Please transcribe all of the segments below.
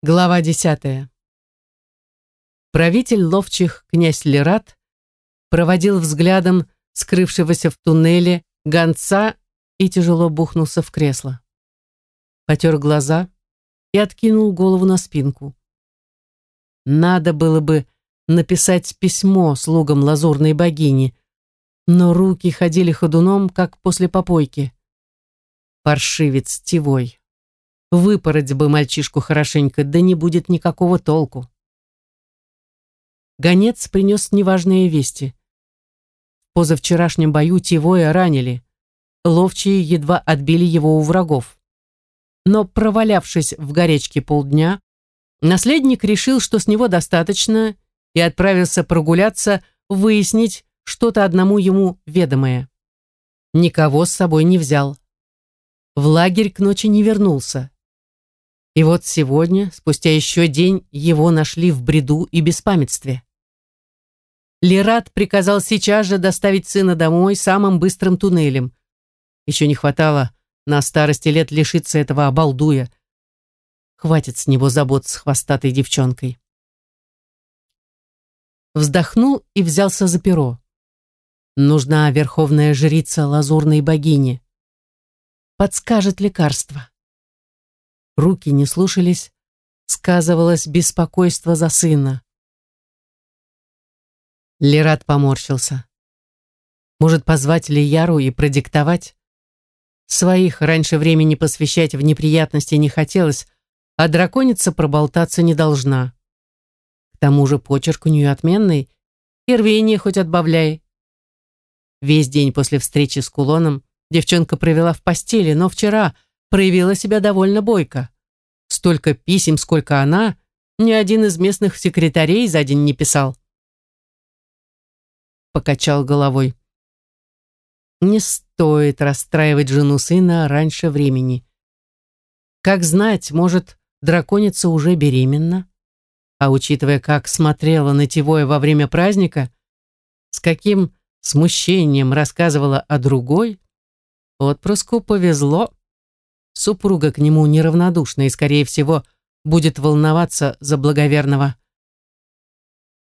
Глава десятая. Правитель ловчих князь Лерат проводил взглядом скрывшегося в туннеле гонца и тяжело бухнулся в кресло. Потер глаза и откинул голову на спинку. Надо было бы написать письмо слугам лазурной богини, но руки ходили ходуном, как после попойки. Паршивец Тивой. Выпороть бы мальчишку хорошенько, да не будет никакого толку. Гонец принес неважные вести. В позавчерашнем бою Тивоя ранили. Ловчие едва отбили его у врагов. Но, провалявшись в горячке полдня, наследник решил, что с него достаточно, и отправился прогуляться, выяснить что-то одному ему ведомое. Никого с собой не взял. В лагерь к ночи не вернулся. И вот сегодня, спустя еще день, его нашли в бреду и беспамятстве. Лерат приказал сейчас же доставить сына домой самым быстрым туннелем. Еще не хватало на старости лет лишиться этого обалдуя. Хватит с него забот с хвостатой девчонкой. Вздохнул и взялся за перо. Нужна верховная жрица лазурной богини. Подскажет лекарство руки не слушались, сказывалось беспокойство за сына. Лерат поморщился. Может, позвать Лияру и продиктовать? Своих раньше времени посвящать в неприятности не хотелось, а драконица проболтаться не должна. К тому же почерк у нее отменный, и рвение хоть отбавляй. Весь день после встречи с кулоном девчонка провела в постели, но вчера – проявила себя довольно бойко. Столько писем, сколько она, ни один из местных секретарей за день не писал. Покачал головой. Не стоит расстраивать жену сына раньше времени. Как знать, может, драконица уже беременна? А учитывая, как смотрела на Тивоя во время праздника, с каким смущением рассказывала о другой, отпрыску повезло. Супруга к нему неравнодушна и, скорее всего, будет волноваться за благоверного.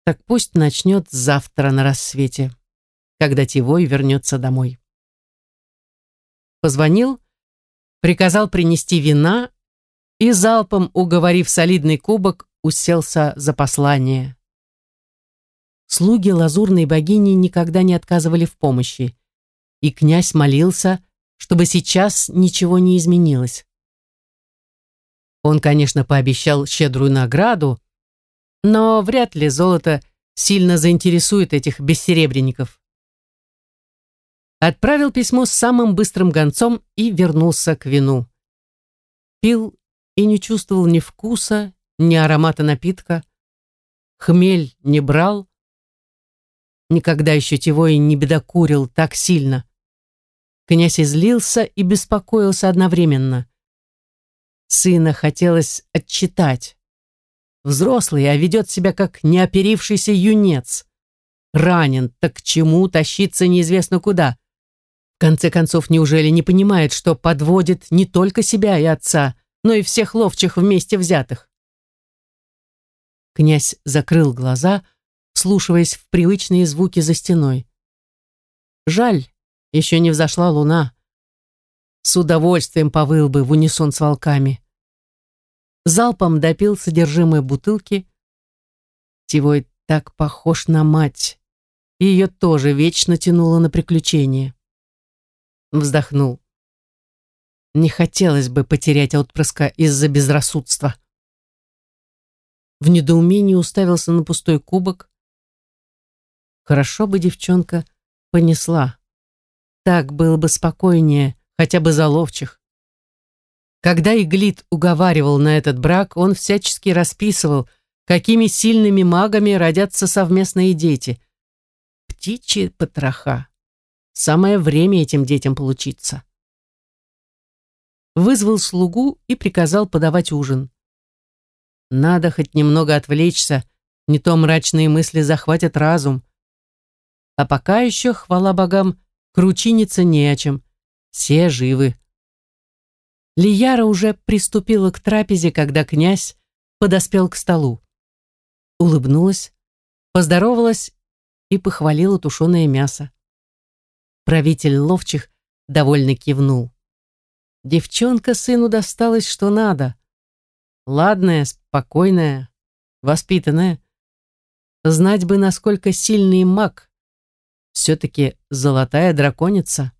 Так пусть начнет завтра на рассвете, когда Тивой вернется домой. Позвонил, приказал принести вина и, залпом уговорив солидный кубок, уселся за послание. Слуги лазурной богини никогда не отказывали в помощи, и князь молился, чтобы сейчас ничего не изменилось. Он, конечно, пообещал щедрую награду, но вряд ли золото сильно заинтересует этих бессеребренников. Отправил письмо с самым быстрым гонцом и вернулся к вину. Пил и не чувствовал ни вкуса, ни аромата напитка. Хмель не брал. Никогда еще Тивой не бедокурил так сильно. Князь излился и беспокоился одновременно. Сына хотелось отчитать. Взрослый, а ведет себя как неоперившийся юнец. Ранен, так к чему тащиться неизвестно куда? В конце концов, неужели не понимает, что подводит не только себя и отца, но и всех ловчих вместе взятых? Князь закрыл глаза, слушаясь в привычные звуки за стеной. Жаль, еще не взошла луна. С удовольствием повыл бы в унисон с волками. Залпом допил содержимое бутылки. Тивой так похож на мать. Ее тоже вечно тянуло на приключения. Вздохнул. Не хотелось бы потерять отпрыска из-за безрассудства. В недоумении уставился на пустой кубок. Хорошо бы девчонка понесла. Так было бы спокойнее, хотя бы за ловчих. Когда Иглит уговаривал на этот брак, он всячески расписывал, какими сильными магами родятся совместные дети. Птичьи потроха. Самое время этим детям получиться. Вызвал слугу и приказал подавать ужин. Надо хоть немного отвлечься, не то мрачные мысли захватят разум. А пока еще, хвала богам, Кручиниться не о чем. Все живы. Лияра уже приступила к трапезе, когда князь подоспел к столу. Улыбнулась, поздоровалась и похвалила тушеное мясо. Правитель ловчих довольно кивнул. Девчонка сыну досталась что надо. Ладная, спокойная, воспитанная. Знать бы, насколько сильный маг. Все-таки золотая драконица.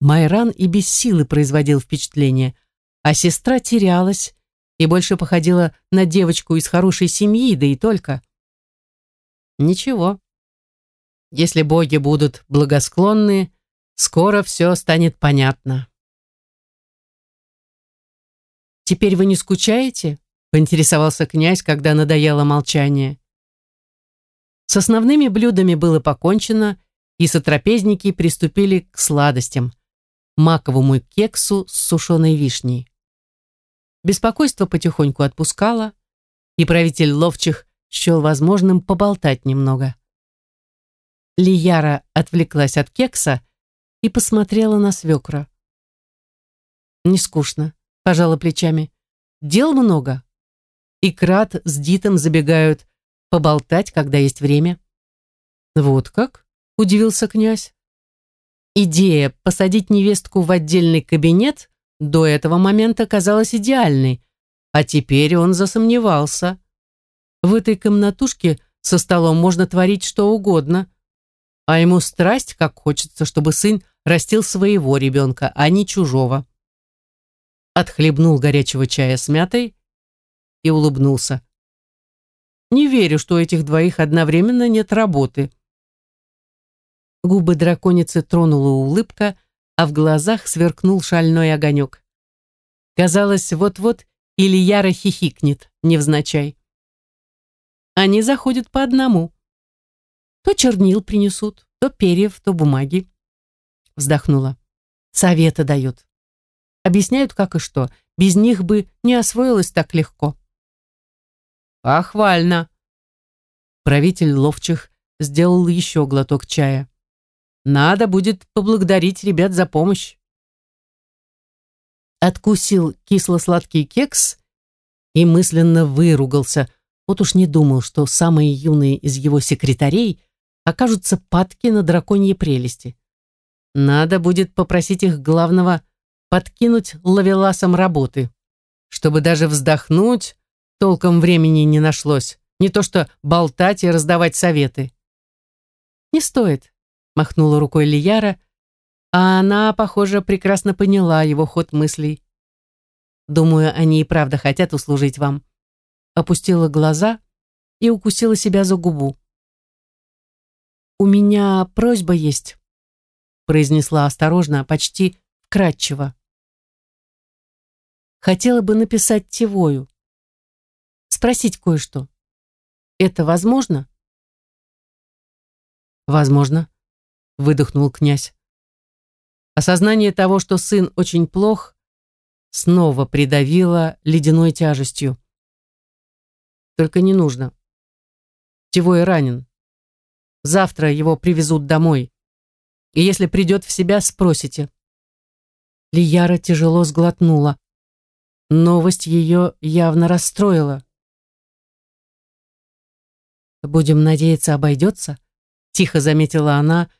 Майран и без силы производил впечатление, а сестра терялась и больше походила на девочку из хорошей семьи, да и только. Ничего. Если боги будут благосклонны, скоро все станет понятно. «Теперь вы не скучаете?» — поинтересовался князь, когда надоело молчание. С основными блюдами было покончено, и сотрапезники приступили к сладостям – маковому кексу с сушеной вишней. Беспокойство потихоньку отпускало, и правитель ловчих счел возможным поболтать немного. Лияра отвлеклась от кекса и посмотрела на свекра. «Не скучно», — пожала плечами. «Дел много. И Крат с Дитом забегают поболтать, когда есть время». «Вот как?» — удивился князь. Идея посадить невестку в отдельный кабинет до этого момента казалась идеальной, а теперь он засомневался. В этой комнатушке со столом можно творить что угодно, а ему страсть, как хочется, чтобы сын растил своего ребенка, а не чужого. Отхлебнул горячего чая с мятой и улыбнулся. Не верю, что у этих двоих одновременно нет работы. Губы драконицы тронула улыбка, а в глазах сверкнул шальной огонек. Казалось, вот-вот Ильяра хихикнет, невзначай. Они заходят по одному. То чернил принесут, то перьев, то бумаги. Вздохнула. Советы дают. Объясняют, как и что. Без них бы не освоилось так легко. Похвально. Правитель ловчих сделал еще глоток чая. Надо будет поблагодарить ребят за помощь. Откусил кисло-сладкий кекс и мысленно выругался. Вот уж не думал, что самые юные из его секретарей окажутся падки на драконьи прелести. Надо будет попросить их главного подкинуть лавеласом работы, чтобы даже вздохнуть толком времени не нашлось, не то что болтать и раздавать советы. Не стоит, махнула рукой Лияра, а она, похоже, прекрасно поняла его ход мыслей. Думаю, они и правда хотят услужить вам. Опустила глаза и укусила себя за губу. «У меня просьба есть», произнесла осторожно, почти вкратчиво. Хотела бы написать Тивою. Спросить кое-что. Это возможно? Возможно выдохнул князь. Осознание того, что сын очень плох, снова придавило ледяной тяжестью. Только не нужно. Тевой ранен. Завтра его привезут домой. И если придет в себя, спросите. Лияра тяжело сглотнула. Новость ее явно расстроила. «Будем надеяться, обойдется?» Тихо заметила она,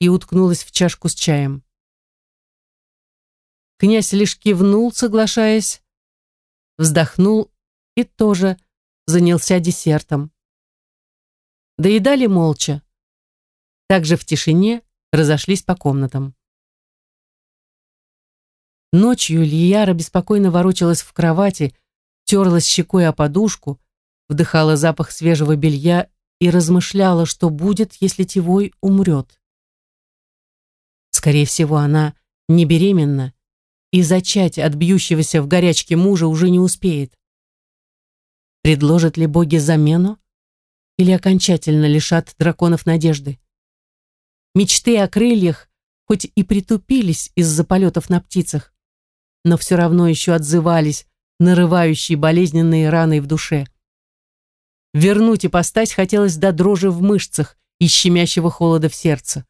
и уткнулась в чашку с чаем. Князь лишь кивнул, соглашаясь, вздохнул и тоже занялся десертом. Доедали молча. Также в тишине разошлись по комнатам. Ночью Лияра беспокойно ворочалась в кровати, терлась щекой о подушку, вдыхала запах свежего белья и размышляла, что будет, если Тивой умрет. Скорее всего, она не беременна и зачать от бьющегося в горячке мужа уже не успеет. Предложат ли боги замену или окончательно лишат драконов надежды? Мечты о крыльях хоть и притупились из-за полетов на птицах, но все равно еще отзывались нарывающие болезненные раны в душе. Вернуть ипостась хотелось до дрожи в мышцах и щемящего холода в сердце.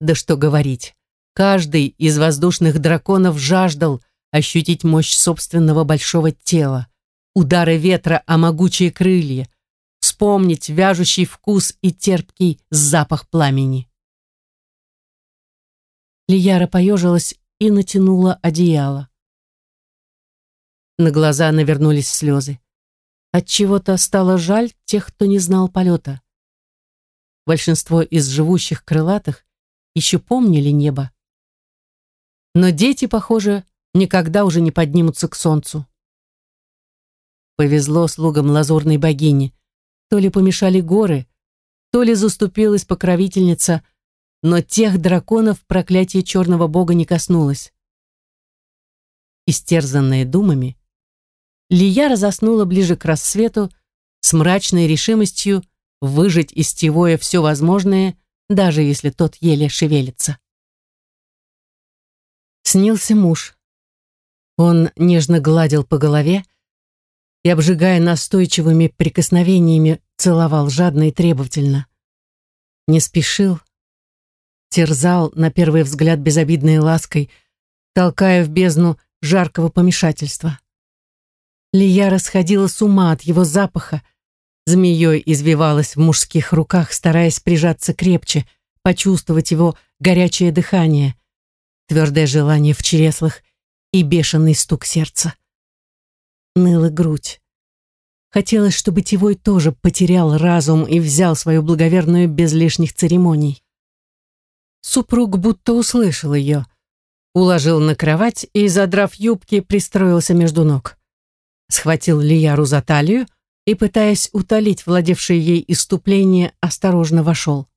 Да что говорить, каждый из воздушных драконов жаждал ощутить мощь собственного большого тела, удары ветра о могучие крылья, вспомнить вяжущий вкус и терпкий запах пламени. Лияра поежилась и натянула одеяло. На глаза навернулись слезы. От чего-то стало жаль тех, кто не знал полета. Большинство из живущих крылатых еще помнили небо. Но дети, похоже, никогда уже не поднимутся к солнцу. Повезло слугам лазурной богини. То ли помешали горы, то ли заступилась покровительница, но тех драконов проклятие черного бога не коснулось. Истерзанная думами, Лияра заснула ближе к рассвету с мрачной решимостью выжить из Тивоя все возможное, даже если тот еле шевелится. Снился муж. Он нежно гладил по голове и, обжигая настойчивыми прикосновениями, целовал жадно и требовательно. Не спешил, терзал на первый взгляд безобидной лаской, толкая в бездну жаркого помешательства. Лия расходила с ума от его запаха, змеей извивалась в мужских руках, стараясь прижаться крепче, почувствовать его горячее дыхание, твердое желание в чреслах и бешеный стук сердца. Ныла грудь. Хотелось, чтобы Тивой тоже потерял разум и взял свою благоверную без лишних церемоний. Супруг будто услышал ее, уложил на кровать и, задрав юбки, пристроился между ног. Схватил Лияру за талию и, пытаясь утолить владевшее ей иступление, осторожно вошел.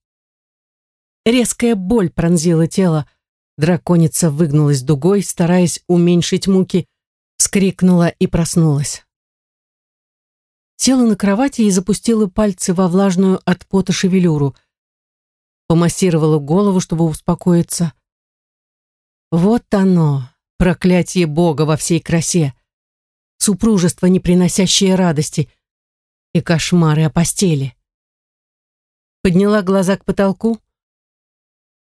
Резкая боль пронзила тело, Драконица выгнулась дугой, стараясь уменьшить муки, вскрикнула и проснулась. Села на кровати и запустила пальцы во влажную от пота шевелюру. Помассировала голову, чтобы успокоиться. Вот оно, проклятие Бога во всей красе. Супружество, не приносящее радости, и кошмары о постели. Подняла глаза к потолку.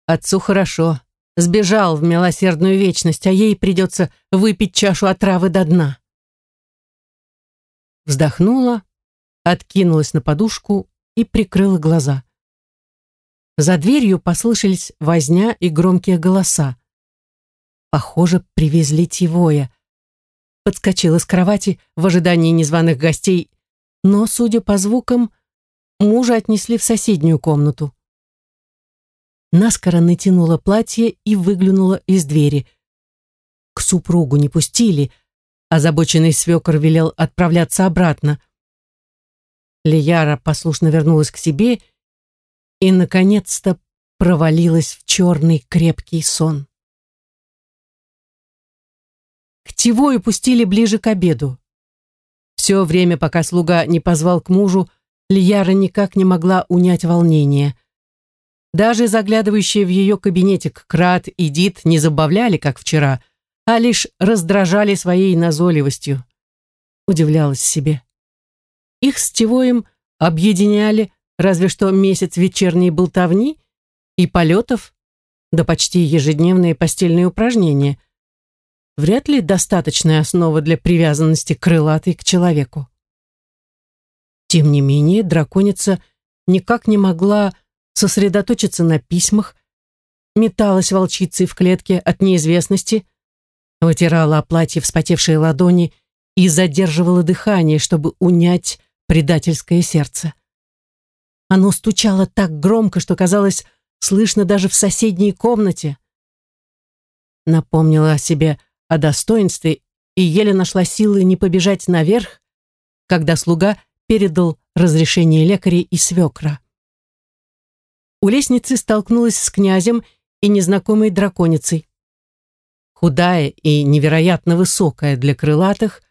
Отцу хорошо сбежал в милосердную вечность, а ей придется выпить чашу отравы до дна. Вздохнула, откинулась на подушку и прикрыла глаза. За дверью послышались возня и громкие голоса. Похоже, привезли Тивоя. Подскочила с кровати в ожидании незваных гостей, но, судя по звукам, мужа отнесли в соседнюю комнату наскоро натянула платье и выглянула из двери. К супругу не пустили, озабоченный свекор велел отправляться обратно. Лияра послушно вернулась к себе и, наконец-то, провалилась в черный крепкий сон. К Тивою пустили ближе к обеду. Все время, пока слуга не позвал к мужу, Лияра никак не могла унять волнение. Даже заглядывающие в ее кабинетик Крат и Дит не забавляли, как вчера, а лишь раздражали своей назойливостью. Удивлялась себе. Их с Тивоем объединяли разве что месяц вечерней болтовни и полетов, да почти ежедневные постельные упражнения. Вряд ли достаточная основа для привязанности крылатой к человеку. Тем не менее, драконица никак не могла сосредоточиться на письмах, металась волчицей в клетке от неизвестности, вытирала о платье вспотевшие ладони и задерживала дыхание, чтобы унять предательское сердце. Оно стучало так громко, что казалось слышно даже в соседней комнате. Напомнила о себе о достоинстве и еле нашла силы не побежать наверх, когда слуга передал разрешение лекаря и свекра. У лестницы столкнулась с князем и незнакомой драконицей. Худая и невероятно высокая для крылатых,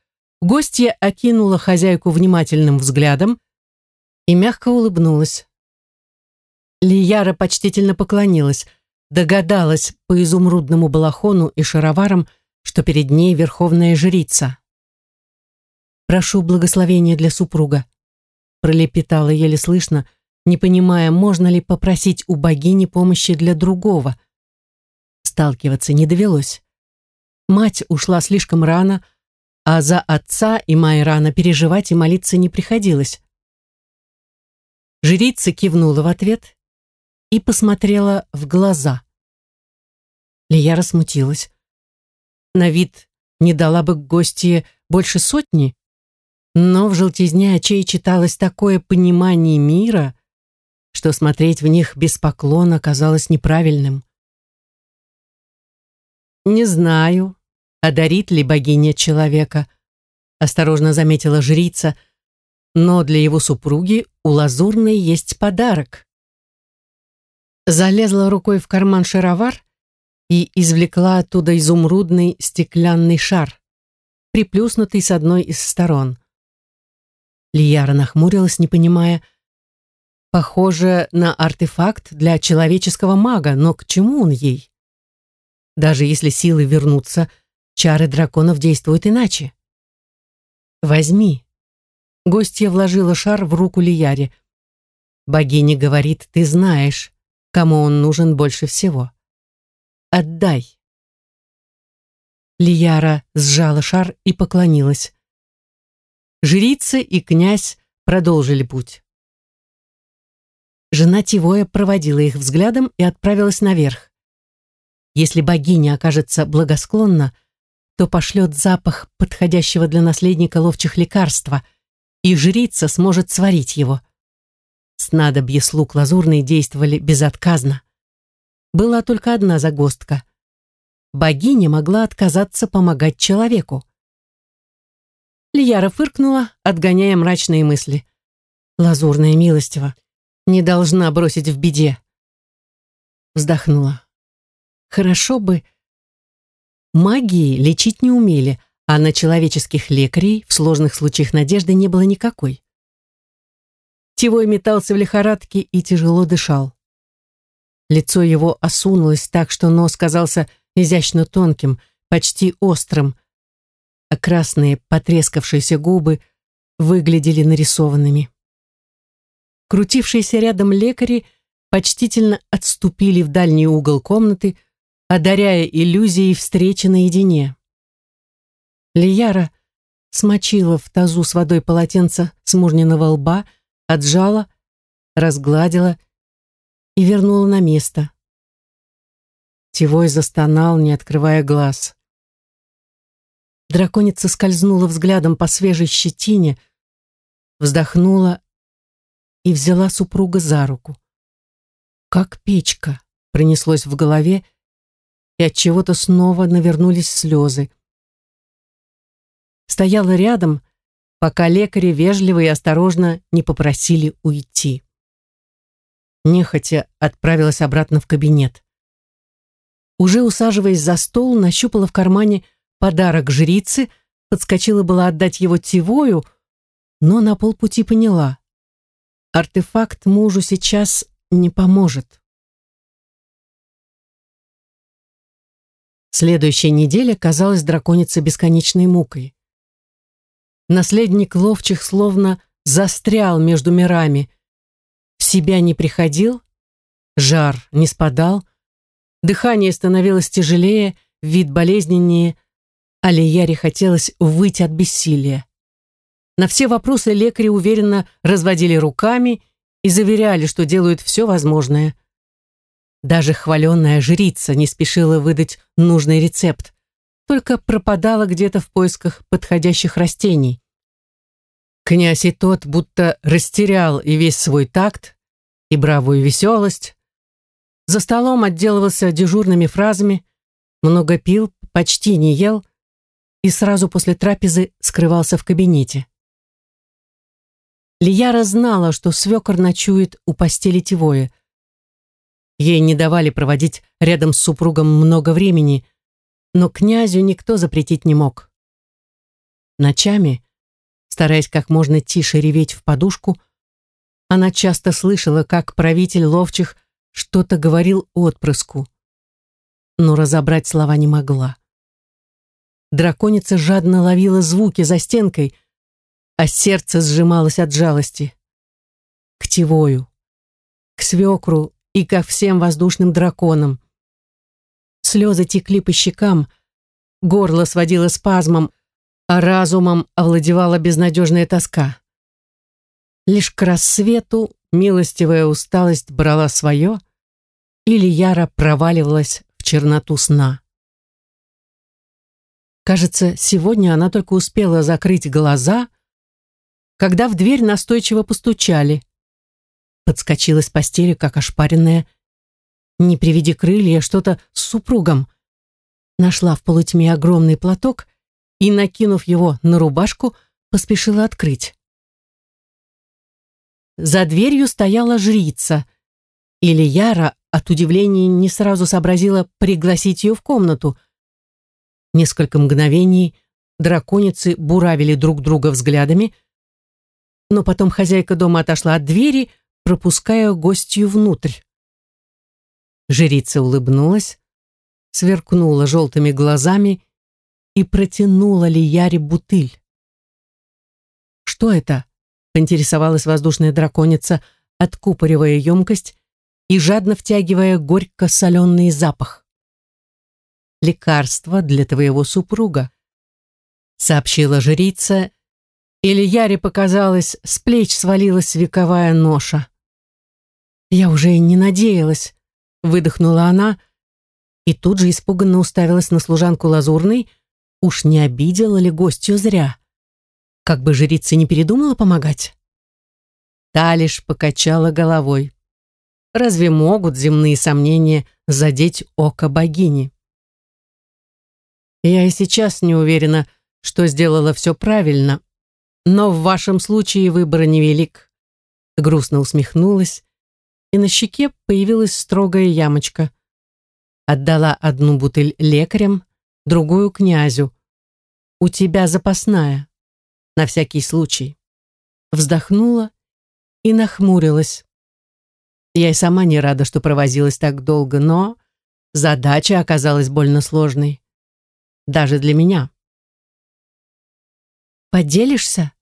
гостья окинула хозяйку внимательным взглядом и мягко улыбнулась. Лияра почтительно поклонилась, догадалась по изумрудному балахону и шароварам, что перед ней верховная жрица. «Прошу благословения для супруга», пролепетала еле слышно, не понимая, можно ли попросить у богини помощи для другого. Сталкиваться не довелось. Мать ушла слишком рано, а за отца и Майрана переживать и молиться не приходилось. Жрица кивнула в ответ и посмотрела в глаза. Лияра смутилась. На вид не дала бы гостье больше сотни, но в желтизне очей читалось такое понимание мира, что смотреть в них без поклона казалось неправильным. «Не знаю, одарит ли богиня человека», осторожно заметила жрица, но для его супруги у Лазурной есть подарок. Залезла рукой в карман шаровар и извлекла оттуда изумрудный стеклянный шар, приплюснутый с одной из сторон. Лияра нахмурилась, не понимая, похоже на артефакт для человеческого мага, но к чему он ей? Даже если силы вернутся, чары драконов действуют иначе. «Возьми». Гостья вложила шар в руку Лияре. «Богиня говорит, ты знаешь, кому он нужен больше всего. Отдай». Лияра сжала шар и поклонилась. Жрица и князь продолжили путь. Жена Тивоя проводила их взглядом и отправилась наверх. Если богиня окажется благосклонна, то пошлет запах подходящего для наследника ловчих лекарства, и жрица сможет сварить его. Снадобье слуг лазурные действовали безотказно. Была только одна загвоздка. Богиня могла отказаться помогать человеку. Лияра фыркнула, отгоняя мрачные мысли. Лазурная милостива не должна бросить в беде. Вздохнула. Хорошо бы... Магии лечить не умели, а на человеческих лекарей в сложных случаях надежды не было никакой. Тивой метался в лихорадке и тяжело дышал. Лицо его осунулось так, что нос казался изящно тонким, почти острым, а красные потрескавшиеся губы выглядели нарисованными. Крутившиеся рядом лекари почтительно отступили в дальний угол комнаты, одаряя иллюзией встречи наедине. Лияра смочила в тазу с водой полотенце смужненного лба, отжала, разгладила и вернула на место. Тевой застонал, не открывая глаз. Драконица скользнула взглядом по свежей щетине, вздохнула и взяла супруга за руку. Как печка пронеслось в голове, и от чего-то снова навернулись слезы. Стояла рядом, пока лекари вежливо и осторожно не попросили уйти. Нехотя отправилась обратно в кабинет. Уже усаживаясь за стол, нащупала в кармане подарок жрицы, подскочила была отдать его Тивою, но на полпути поняла. Артефакт мужу сейчас не поможет. Следующая неделя казалась драконице бесконечной мукой. Наследник ловчих словно застрял между мирами. В себя не приходил, жар не спадал, дыхание становилось тяжелее, вид болезненнее, а Лияре хотелось выйти от бессилия. На все вопросы лекари уверенно разводили руками и заверяли, что делают все возможное – даже хваленная жрица не спешила выдать нужный рецепт, только пропадала где-то в поисках подходящих растений. Князь и тот будто растерял и весь свой такт, и бравую веселость. За столом отделывался дежурными фразами, много пил, почти не ел и сразу после трапезы скрывался в кабинете. Лияра знала, что свекор ночует у постели Тивоя, Ей не давали проводить рядом с супругом много времени, но князю никто запретить не мог. Ночами, стараясь как можно тише реветь в подушку, она часто слышала, как правитель ловчих что-то говорил отпрыску, но разобрать слова не могла. Драконица жадно ловила звуки за стенкой, а сердце сжималось от жалости. К Тивою, к свекру и ко всем воздушным драконам. Слезы текли по щекам, горло сводило спазмом, а разумом овладевала безнадежная тоска. Лишь к рассвету милостивая усталость брала свое, или яро проваливалась в черноту сна. Кажется, сегодня она только успела закрыть глаза, когда в дверь настойчиво постучали. Подскочила с постели, как ошпаренная. Не приведи крылья, что-то с супругом. Нашла в полутьме огромный платок и, накинув его на рубашку, поспешила открыть. За дверью стояла жрица. Или Яра от удивления не сразу сообразила пригласить ее в комнату. Несколько мгновений драконицы буравили друг друга взглядами, но потом хозяйка дома отошла от двери, пропуская гостью внутрь. Жрица улыбнулась, сверкнула желтыми глазами и протянула Лияре бутыль. «Что это?» — поинтересовалась воздушная драконица, откупоривая емкость и жадно втягивая горько-соленый запах. «Лекарство для твоего супруга», — сообщила жрица, и Лияре показалось, с плеч свалилась вековая ноша. «Я уже и не надеялась», — выдохнула она, и тут же испуганно уставилась на служанку Лазурной, Уж не обидела ли гостью зря? Как бы жрица не передумала помогать? Та лишь покачала головой. Разве могут земные сомнения задеть око богини? Я и сейчас не уверена, что сделала все правильно, но в вашем случае выбор невелик. Грустно усмехнулась, и на щеке появилась строгая ямочка. Отдала одну бутыль лекарям, другую князю. У тебя запасная, на всякий случай. Вздохнула и нахмурилась. Я и сама не рада, что провозилась так долго, но задача оказалась больно сложной. Даже для меня. «Поделишься?»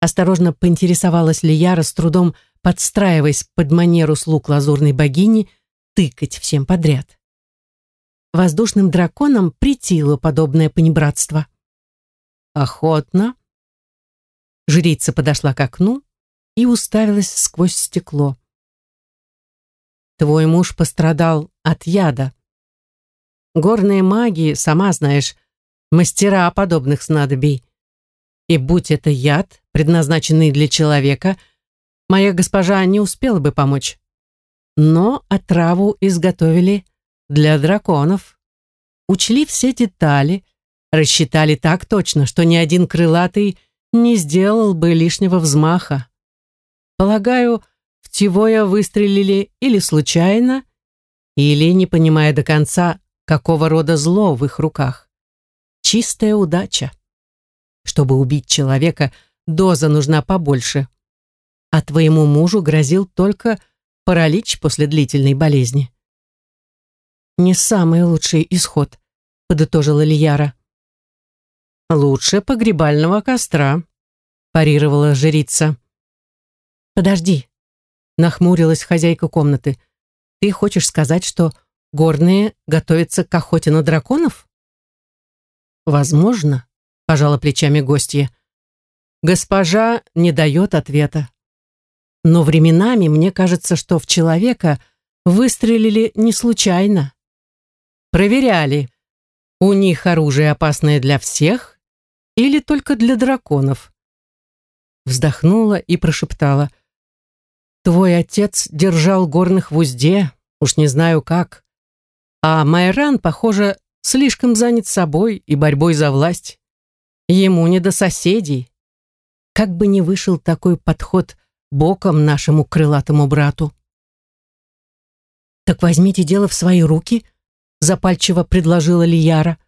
Осторожно поинтересовалась ли Яра, с трудом подстраиваясь под манеру слуг лазурной богини, тыкать всем подряд. Воздушным драконам притило подобное понебратство. Охотно. Жрица подошла к окну и уставилась сквозь стекло. Твой муж пострадал от яда. Горные маги, сама знаешь, мастера подобных снадобий. И будь это яд, предназначенный для человека, моя госпожа не успела бы помочь. Но отраву изготовили для драконов. Учли все детали, рассчитали так точно, что ни один крылатый не сделал бы лишнего взмаха. Полагаю, в Тивоя выстрелили или случайно, или не понимая до конца, какого рода зло в их руках. Чистая удача. Чтобы убить человека, доза нужна побольше. А твоему мужу грозил только паралич после длительной болезни. «Не самый лучший исход», — подытожила Лияра. «Лучше погребального костра», — парировала жрица. «Подожди», — нахмурилась хозяйка комнаты. «Ты хочешь сказать, что горные готовятся к охоте на драконов?» «Возможно», — пожала плечами гостья. Госпожа не дает ответа. Но временами мне кажется, что в человека выстрелили не случайно. Проверяли, у них оружие опасное для всех или только для драконов. Вздохнула и прошептала. Твой отец держал горных в узде, уж не знаю как. А Майран, похоже, слишком занят собой и борьбой за власть. Ему не до соседей. Как бы ни вышел такой подход боком нашему крылатому брату. «Так возьмите дело в свои руки», запальчиво предложила Лияра.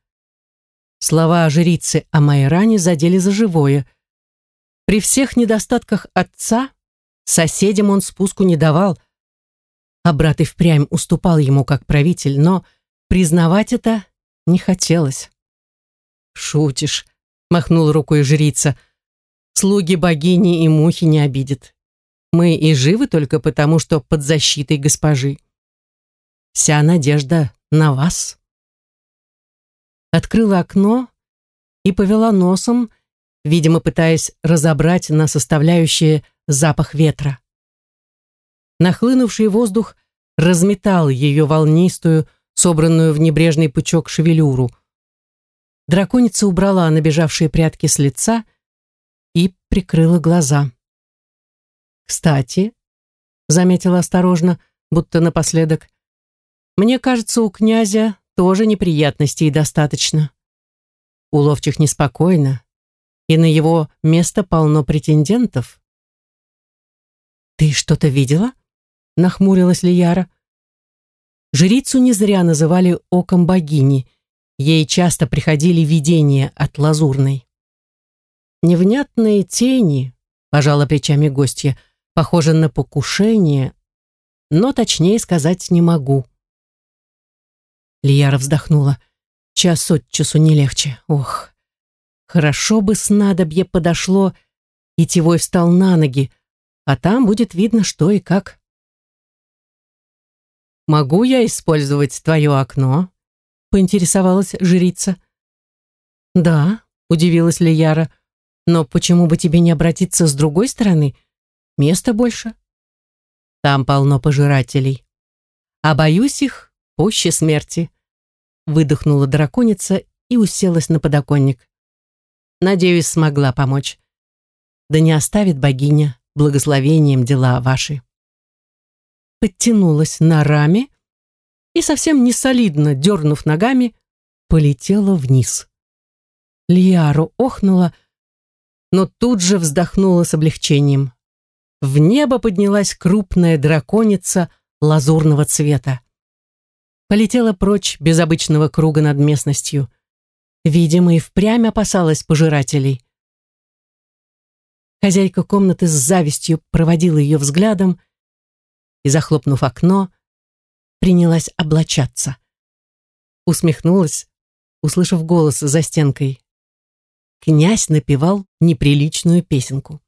Слова жрицы о Майране задели за живое. При всех недостатках отца соседям он спуску не давал, а брат и впрямь уступал ему как правитель, но признавать это не хотелось. «Шутишь», — махнул рукой жрица, — «слуги богини и мухи не обидят. Мы и живы только потому, что под защитой госпожи. Вся надежда на вас. Открыла окно и повела носом, видимо, пытаясь разобрать на составляющие запах ветра. Нахлынувший воздух разметал ее волнистую, собранную в небрежный пучок шевелюру. Драконица убрала набежавшие прятки с лица и прикрыла глаза. «Кстати», — заметила осторожно, будто напоследок, «мне кажется, у князя тоже неприятностей достаточно. У неспокойно, и на его место полно претендентов». «Ты что-то видела?» — нахмурилась Лияра. Жрицу не зря называли оком богини. Ей часто приходили видения от лазурной. Невнятные тени, пожала плечами гостья, похожи на покушение, но точнее сказать не могу. Лияра вздохнула. Час от часу не легче. Ох, хорошо бы снадобье подошло, и Тевой встал на ноги, а там будет видно, что и как. «Могу я использовать твое окно?» — поинтересовалась жрица. «Да», — удивилась Лияра, «но почему бы тебе не обратиться с другой стороны? Места больше». «Там полно пожирателей. А боюсь их пуще смерти», — выдохнула драконица и уселась на подоконник. «Надеюсь, смогла помочь. Да не оставит богиня благословением дела ваши» подтянулась на раме и, совсем не солидно дернув ногами, полетела вниз. Лиару охнула, но тут же вздохнула с облегчением. В небо поднялась крупная драконица лазурного цвета. Полетела прочь без обычного круга над местностью. Видимо, и впрямь опасалась пожирателей. Хозяйка комнаты с завистью проводила ее взглядом и, захлопнув окно, принялась облачаться. Усмехнулась, услышав голос за стенкой. Князь напевал неприличную песенку.